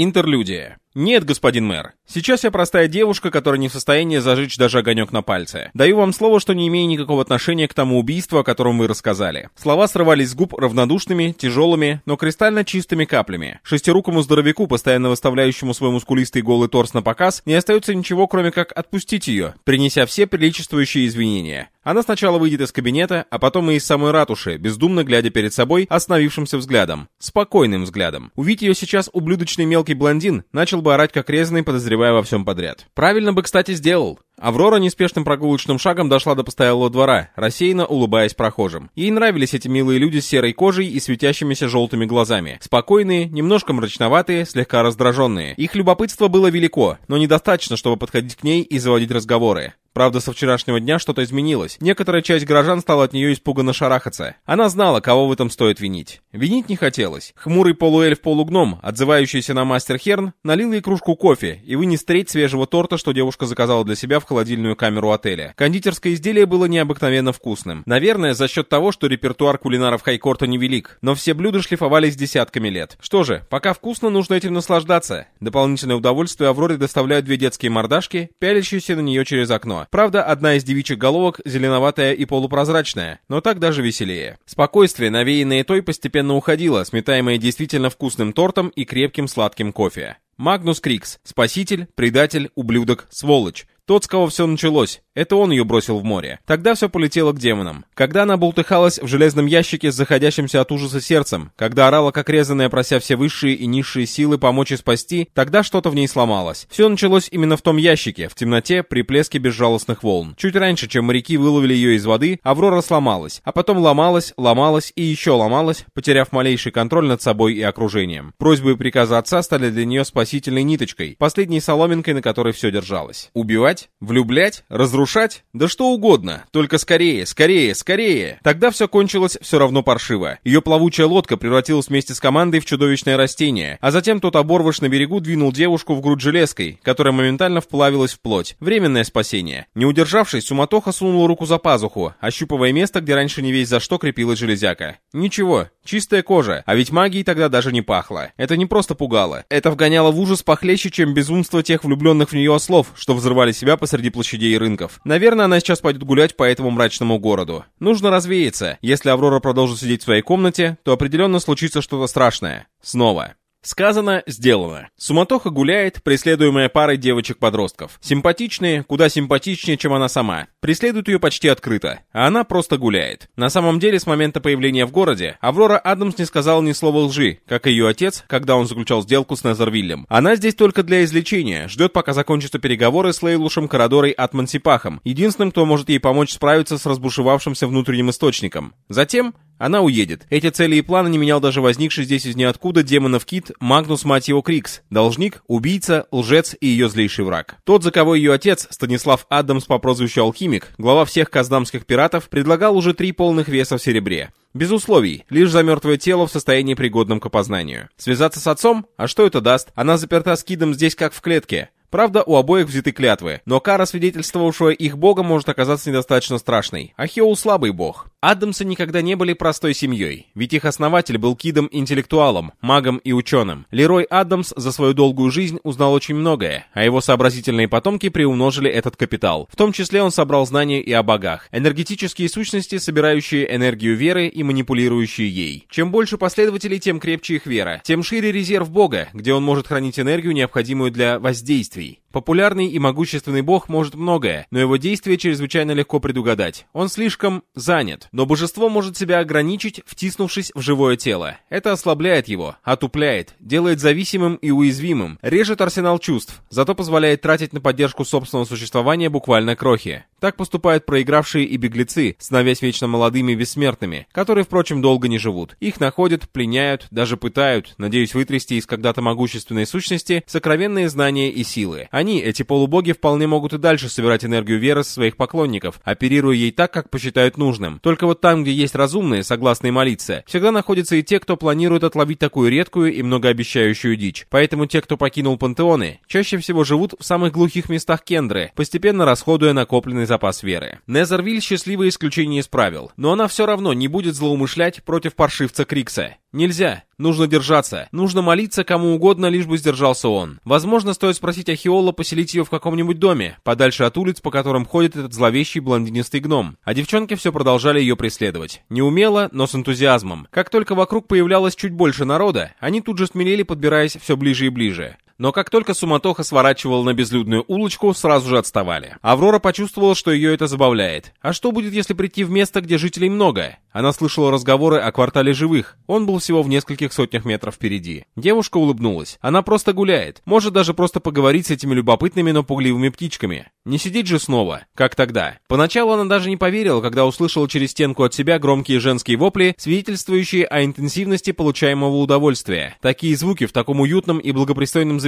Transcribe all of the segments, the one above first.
Интерлюдия. Нет, господин мэр. Сейчас я простая девушка, которая не в состоянии зажечь даже огонек на пальце. Даю вам слово, что не имею никакого отношения к тому убийству, о котором вы рассказали. Слова срывались с губ равнодушными, тяжелыми, но кристально чистыми каплями. Шестирукому здоровяку, постоянно выставляющему свой мускулистый голый торс на показ, не остается ничего, кроме как отпустить ее, принеся все приличествующие извинения. Она сначала выйдет из кабинета, а потом и из самой ратуши, бездумно глядя перед собой остановившимся взглядом. Спокойным взглядом. Увидеть ее сейчас ублюдочный мелкий блондин начал бы орать как резанный, подозревая во всем подряд. Правильно бы, кстати, сделал. Аврора неспешным прогулочным шагом дошла до постоялого двора, рассеянно улыбаясь прохожим. Ей нравились эти милые люди с серой кожей и светящимися желтыми глазами. Спокойные, немножко мрачноватые, слегка раздраженные. Их любопытство было велико, но недостаточно, чтобы подходить к ней и заводить разговоры. Правда, со вчерашнего дня что-то изменилось. Некоторая часть горожан стала от нее испуганно шарахаться. Она знала, кого в этом стоит винить. Винить не хотелось. Хмурый полуэльф-полугном, отзывающийся на мастер Херн, налил ей кружку кофе и вынес треть свежего торта, что девушка заказала для себя в холодильную камеру отеля. Кондитерское изделие было необыкновенно вкусным. Наверное, за счет того, что репертуар кулинаров Хайкорта невелик, но все блюда шлифовались десятками лет. Что же, пока вкусно, нужно этим наслаждаться. Дополнительное удовольствие Авроре доставляют две детские мордашки, пялящиеся на нее через окно. Правда, одна из девичьих головок зеленоватая и полупрозрачная, но так даже веселее. Спокойствие, навеянное той, постепенно уходило, сметаемое действительно вкусным тортом и крепким сладким кофе. Магнус Крикс. Спаситель, предатель, ублюдок, сволочь. Тот, с кого все началось. Это он ее бросил в море. Тогда все полетело к демонам. Когда она болтыхалась в железном ящике с заходящимся от ужаса сердцем, когда орала как резаная, прося все высшие и низшие силы помочь и спасти, тогда что-то в ней сломалось. Все началось именно в том ящике, в темноте, при плеске безжалостных волн. Чуть раньше, чем моряки выловили ее из воды, Аврора сломалась, а потом ломалась, ломалась и еще ломалась, потеряв малейший контроль над собой и окружением. Просьбы и приказы отца стали для нее спасительной ниточкой, последней соломинкой, на которой все держалось. Убивать? Влюблять? Разрушать? Да что угодно. Только скорее, скорее, скорее. Тогда все кончилось все равно паршиво. Ее плавучая лодка превратилась вместе с командой в чудовищное растение, а затем тот оборвыш на берегу двинул девушку в грудь железкой, которая моментально вплавилась в плоть. Временное спасение. Не удержавшись, суматоха сунула руку за пазуху, ощупывая место, где раньше не весь за что крепилась железяка. Ничего, чистая кожа, а ведь магией тогда даже не пахло. Это не просто пугало. Это вгоняло в ужас похлеще, чем безумство тех влюбленных в нее ослов, что взрывали себя посреди площадей и рынков. Наверное, она сейчас пойдет гулять по этому мрачному городу. Нужно развеяться. Если Аврора продолжит сидеть в своей комнате, то определенно случится что-то страшное. Снова. Сказано, сделано. Суматоха гуляет, преследуемая парой девочек-подростков. Симпатичные, куда симпатичнее, чем она сама. Преследуют ее почти открыто, а она просто гуляет. На самом деле, с момента появления в городе, Аврора Адамс не сказала ни слова лжи, как и ее отец, когда он заключал сделку с Незервиллем. Она здесь только для излечения, ждет, пока закончатся переговоры с Лейлушем Корадорой Атмансипахом, единственным, кто может ей помочь справиться с разбушевавшимся внутренним источником. Затем она уедет. Эти цели и планы не менял даже возникший здесь из ниоткуда демонов Кит Магнус мать его Крикс, должник, убийца, лжец и ее злейший враг. Тот, за кого ее отец, Станислав Адамс по прозвищу Алхимик, глава всех каздамских пиратов, предлагал уже три полных веса в серебре. Без условий, лишь за мертвое тело в состоянии пригодном к опознанию. Связаться с отцом? А что это даст? Она заперта с Кидом здесь как в клетке. Правда, у обоих взяты клятвы, но кара, свидетельствовавшая их бога, может оказаться недостаточно страшной. Ахеул слабый бог. Адамсы никогда не были простой семьей, ведь их основатель был кидом-интеллектуалом, магом и ученым. Лерой Адамс за свою долгую жизнь узнал очень многое, а его сообразительные потомки приумножили этот капитал. В том числе он собрал знания и о богах, энергетические сущности, собирающие энергию веры и манипулирующие ей. Чем больше последователей, тем крепче их вера, тем шире резерв бога, где он может хранить энергию, необходимую для воздействия действий. Популярный и могущественный бог может многое, но его действия чрезвычайно легко предугадать. Он слишком занят, но божество может себя ограничить, втиснувшись в живое тело. Это ослабляет его, отупляет, делает зависимым и уязвимым, режет арсенал чувств, зато позволяет тратить на поддержку собственного существования буквально крохи. Так поступают проигравшие и беглецы, становясь вечно молодыми и бессмертными, которые, впрочем, долго не живут. Их находят, пленяют, даже пытают, надеясь вытрясти из когда-то могущественной сущности сокровенные знания и силы. Они, эти полубоги, вполне могут и дальше собирать энергию веры с своих поклонников, оперируя ей так, как посчитают нужным. Только вот там, где есть разумные, согласные молиться, всегда находятся и те, кто планирует отловить такую редкую и многообещающую дичь. Поэтому те, кто покинул пантеоны, чаще всего живут в самых глухих местах Кендры, постепенно расходуя накопленный запас веры. Незервиль счастливое исключение из правил, но она все равно не будет злоумышлять против паршивца Крикса. Нельзя. Нужно держаться. Нужно молиться кому угодно, лишь бы сдержался он. Возможно, стоит спросить Ахиола поселить ее в каком-нибудь доме, подальше от улиц, по которым ходит этот зловещий блондинистый гном. А девчонки все продолжали ее преследовать. Неумело, но с энтузиазмом. Как только вокруг появлялось чуть больше народа, они тут же смелели, подбираясь все ближе и ближе но как только суматоха сворачивала на безлюдную улочку, сразу же отставали. Аврора почувствовала, что ее это забавляет. А что будет, если прийти в место, где жителей много? Она слышала разговоры о квартале живых. Он был всего в нескольких сотнях метров впереди. Девушка улыбнулась. Она просто гуляет. Может даже просто поговорить с этими любопытными, но пугливыми птичками. Не сидеть же снова, как тогда. Поначалу она даже не поверила, когда услышала через стенку от себя громкие женские вопли, свидетельствующие о интенсивности получаемого удовольствия. Такие звуки в таком уютном и благопристойном заведении.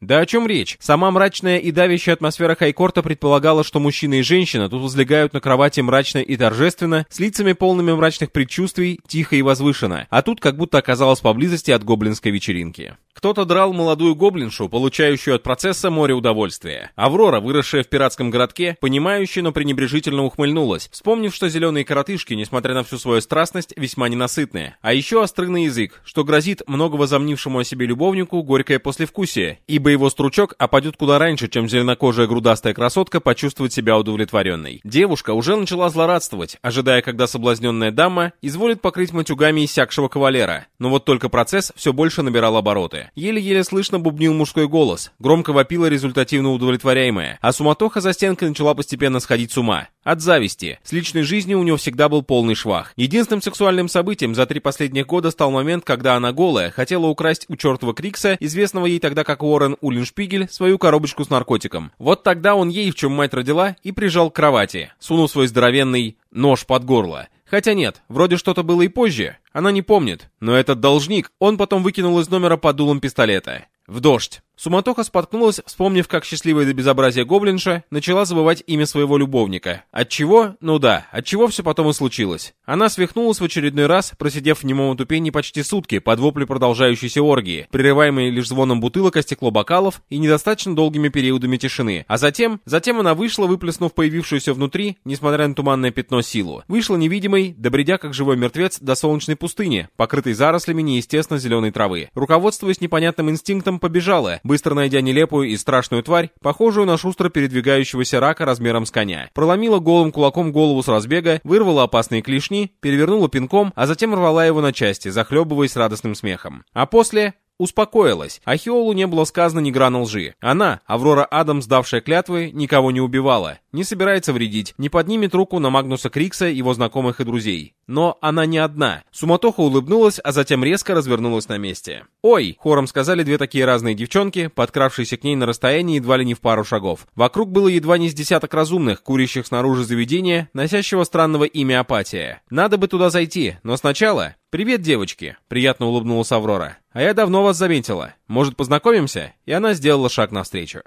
Да о чем речь? Сама мрачная и давящая атмосфера Хайкорта предполагала, что мужчина и женщина тут возлегают на кровати мрачно и торжественно, с лицами полными мрачных предчувствий, тихо и возвышенно, а тут как будто оказалась поблизости от гоблинской вечеринки. Кто-то драл молодую гоблиншу, получающую от процесса море удовольствия. Аврора, выросшая в пиратском городке, понимающая, но пренебрежительно ухмыльнулась, вспомнив, что зеленые коротышки, несмотря на всю свою страстность, весьма ненасытные. А еще острый язык, что грозит много возомнившему о себе любовнику горькое послевкусие, ибо его стручок опадет куда раньше, чем зеленокожая грудастая красотка почувствует себя удовлетворенной. Девушка уже начала злорадствовать, ожидая, когда соблазненная дама изволит покрыть матюгами иссякшего кавалера. Но вот только процесс все больше набирал обороты. Еле-еле слышно бубнил мужской голос, громко вопила результативно удовлетворяемая, а суматоха за стенкой начала постепенно сходить с ума. От зависти. С личной жизнью у него всегда был полный швах. Единственным сексуальным событием за три последних года стал момент, когда она голая хотела украсть у чертова Крикса, известного ей тогда как Уоррен Уллиншпигель, свою коробочку с наркотиком. Вот тогда он ей, в чем мать родила, и прижал к кровати, сунул свой здоровенный нож под горло. Хотя нет, вроде что-то было и позже. Она не помнит. Но этот должник, он потом выкинул из номера под дулом пистолета. В дождь. Суматоха споткнулась, вспомнив, как счастливая до безобразия гоблинша начала забывать имя своего любовника. От чего? Ну да, от чего все потом и случилось. Она свихнулась в очередной раз, просидев в немом тупении почти сутки под вопли продолжающейся оргии, прерываемой лишь звоном бутылок о стекло бокалов и недостаточно долгими периодами тишины. А затем, затем она вышла, выплеснув появившуюся внутри, несмотря на туманное пятно силу. Вышла невидимой, добредя как живой мертвец до солнечной пустыни, покрытой зарослями неестественно зеленой травы. Руководствуясь непонятным инстинктом, побежала, быстро найдя нелепую и страшную тварь, похожую на шустро передвигающегося рака размером с коня. Проломила голым кулаком голову с разбега, вырвала опасные клешни, перевернула пинком, а затем рвала его на части, захлебываясь радостным смехом. А после успокоилась. А Хиолу не было сказано ни грана лжи. Она, Аврора Адамс, давшая клятвы, никого не убивала, не собирается вредить, не поднимет руку на Магнуса Крикса, его знакомых и друзей. Но она не одна. Суматоха улыбнулась, а затем резко развернулась на месте. «Ой!» — хором сказали две такие разные девчонки, подкравшиеся к ней на расстоянии едва ли не в пару шагов. Вокруг было едва не с десяток разумных, курящих снаружи заведения, носящего странного имя Апатия. Надо бы туда зайти, но сначала... «Привет, девочки!» — приятно улыбнулась Аврора. «А я давно вас заметила. Может, познакомимся?» И она сделала шаг навстречу.